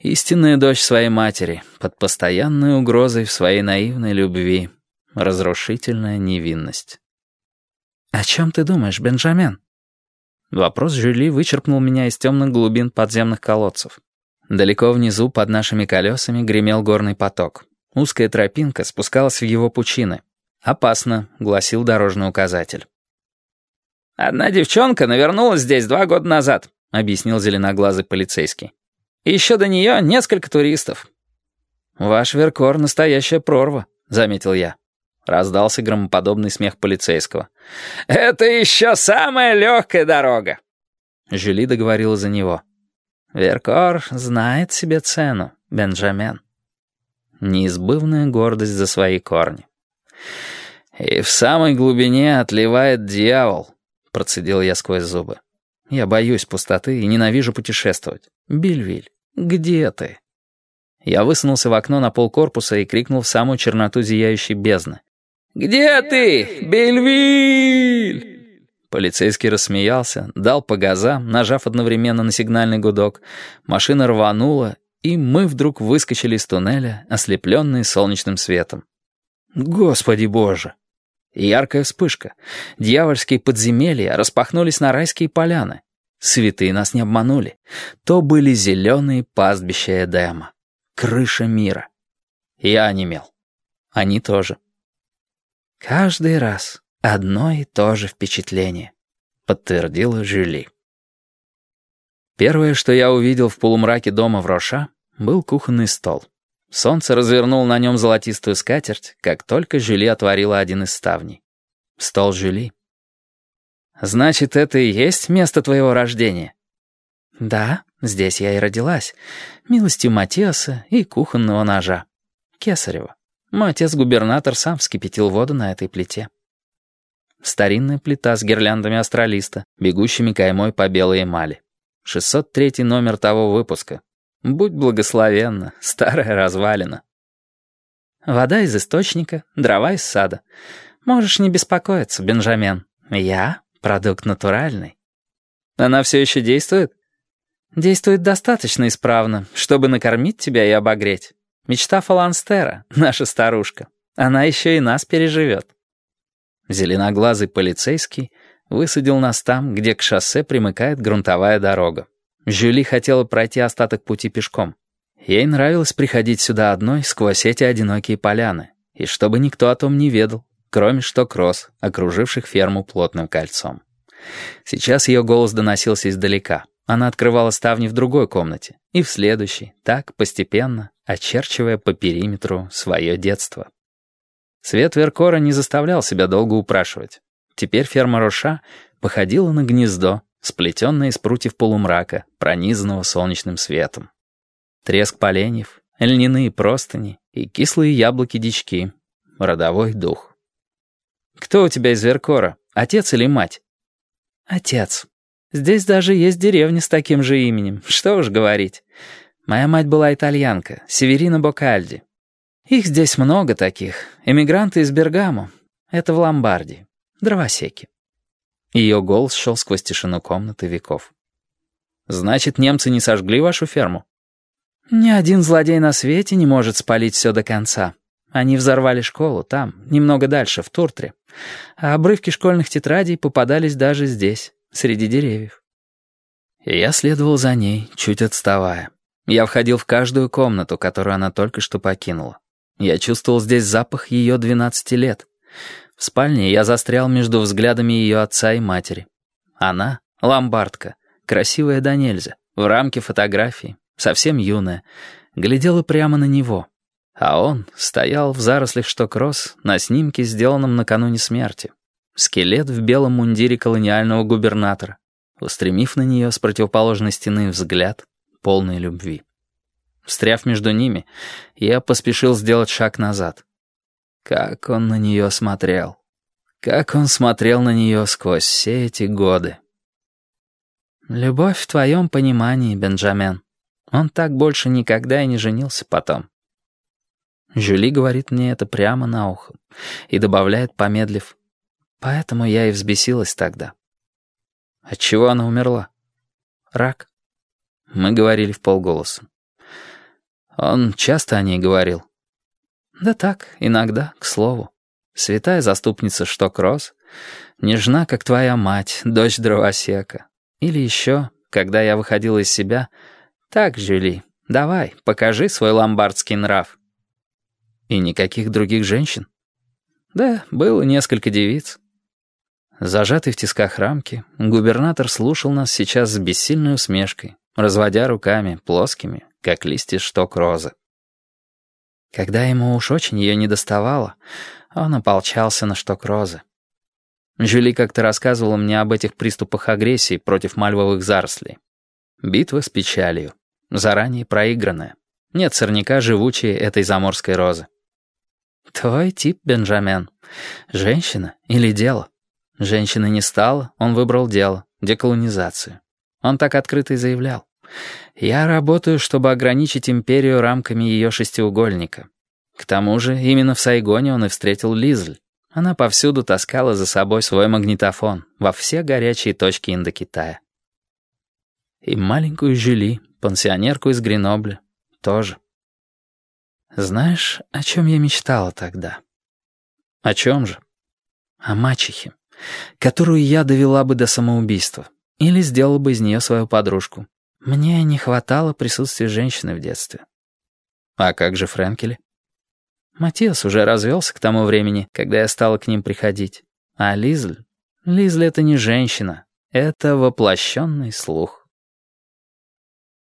Истинная дочь своей матери, под постоянной угрозой в своей наивной любви. Разрушительная невинность. «О чем ты думаешь, Бенджамен?» Вопрос Жюли вычеркнул меня из темных глубин подземных колодцев. Далеко внизу под нашими колесами гремел горный поток. Узкая тропинка спускалась в его пучины. «Опасно», — гласил дорожный указатель. «Одна девчонка навернулась здесь два года назад», — объяснил зеленоглазый полицейский. Еще до нее несколько туристов». «Ваш Веркор — настоящая прорва», — заметил я. Раздался громоподобный смех полицейского. «Это еще самая легкая дорога!» Жюли договорила за него. «Веркор знает себе цену, Бенджамен». Неизбывная гордость за свои корни. «И в самой глубине отливает дьявол», — процедил я сквозь зубы. «Я боюсь пустоты и ненавижу путешествовать. Бельвиль, где ты?» Я высунулся в окно на пол корпуса и крикнул в самую черноту зияющей бездны. «Где ты, Бельвиль?» Полицейский рассмеялся, дал по газам, нажав одновременно на сигнальный гудок. Машина рванула, и мы вдруг выскочили из туннеля, ослепленные солнечным светом. Господи боже! Яркая вспышка. Дьявольские подземелья распахнулись на райские поляны. Святые нас не обманули. То были зеленые пастбища Эдема. Крыша мира. Я онемел. Они тоже. «Каждый раз одно и то же впечатление», — подтвердила Жюли. Первое, что я увидел в полумраке дома в Роша, был кухонный стол. Солнце развернул на нем золотистую скатерть, как только Жюли отворила один из ставней. Стол Жюли. «Значит, это и есть место твоего рождения?» «Да, здесь я и родилась. Милостью Матиаса и кухонного ножа. Кесарева. Мой отец-губернатор сам вскипятил воду на этой плите». Старинная плита с гирляндами астралиста, бегущими каймой по белой эмали. 603 номер того выпуска. Будь благословенна, старая развалина. Вода из источника, дрова из сада. Можешь не беспокоиться, Бенджамен. Я Продукт натуральный. Она все еще действует? Действует достаточно исправно, чтобы накормить тебя и обогреть. Мечта Фаланстера, наша старушка. Она еще и нас переживет. Зеленоглазый полицейский высадил нас там, где к шоссе примыкает грунтовая дорога. Жюли хотела пройти остаток пути пешком. Ей нравилось приходить сюда одной сквозь эти одинокие поляны, и чтобы никто о том не ведал кроме что кросс, окруживших ферму плотным кольцом. Сейчас ее голос доносился издалека. Она открывала ставни в другой комнате и в следующей, так, постепенно, очерчивая по периметру свое детство. Свет Веркора не заставлял себя долго упрашивать. Теперь ферма Роша походила на гнездо, сплетенное из прутьев полумрака, пронизанного солнечным светом. Треск поленьев, льняные простыни и кислые яблоки-дички. Родовой дух. «Кто у тебя из Веркора, отец или мать?» «Отец. Здесь даже есть деревня с таким же именем, что уж говорить. Моя мать была итальянка, Северина Бокальди. Их здесь много таких, эмигранты из Бергамо. Это в Ломбардии, дровосеки». Ее голос шел сквозь тишину комнаты веков. «Значит, немцы не сожгли вашу ферму?» «Ни один злодей на свете не может спалить все до конца. Они взорвали школу там, немного дальше, в Туртре. А обрывки школьных тетрадей попадались даже здесь, среди деревьев. Я следовал за ней, чуть отставая. Я входил в каждую комнату, которую она только что покинула. Я чувствовал здесь запах ее двенадцати лет. В спальне я застрял между взглядами ее отца и матери. Она — ломбардка, красивая до нельзя, в рамке фотографии, совсем юная, глядела прямо на него — а он стоял в зарослях штокросс на снимке, сделанном накануне смерти. Скелет в белом мундире колониального губернатора, устремив на нее с противоположной стены взгляд, полной любви. Встряв между ними, я поспешил сделать шаг назад. Как он на нее смотрел. Как он смотрел на нее сквозь все эти годы. «Любовь в твоем понимании, Бенджамен. Он так больше никогда и не женился потом. Жюли говорит мне это прямо на ухо и добавляет, помедлив, «Поэтому я и взбесилась тогда». От чего она умерла? Рак. Мы говорили в полголоса. Он часто о ней говорил. Да так, иногда, к слову. Святая заступница Штокрос, нежна, как твоя мать, дочь дровосека. Или еще, когда я выходил из себя, так, Жюли, давай, покажи свой ломбардский нрав. И никаких других женщин? Да, было несколько девиц. Зажатый в тисках рамки, губернатор слушал нас сейчас с бессильной усмешкой, разводя руками, плоскими, как листья шток розы. Когда ему уж очень ее не доставало, он ополчался на шток розы. Жюли как-то рассказывала мне об этих приступах агрессии против мальвовых зарослей. Битва с печалью, заранее проигранная. Нет сорняка живучей этой заморской розы. Твой тип, Бенджамен. Женщина или дело? Женщины не стало, он выбрал дело, деколонизацию. Он так открыто и заявлял. Я работаю, чтобы ограничить империю рамками ее шестиугольника. К тому же именно в Сайгоне он и встретил Лизль. Она повсюду таскала за собой свой магнитофон во все горячие точки Индокитая. И маленькую Жюли, пансионерку из Гренобля, тоже. Знаешь, о чем я мечтала тогда? О чем же? О мачехе, которую я довела бы до самоубийства. Или сделала бы из нее свою подружку. Мне не хватало присутствия женщины в детстве. А как же Фрэнкели? Матиас уже развелся к тому времени, когда я стала к ним приходить. А Лизль? Лизль — это не женщина, это воплощенный слух.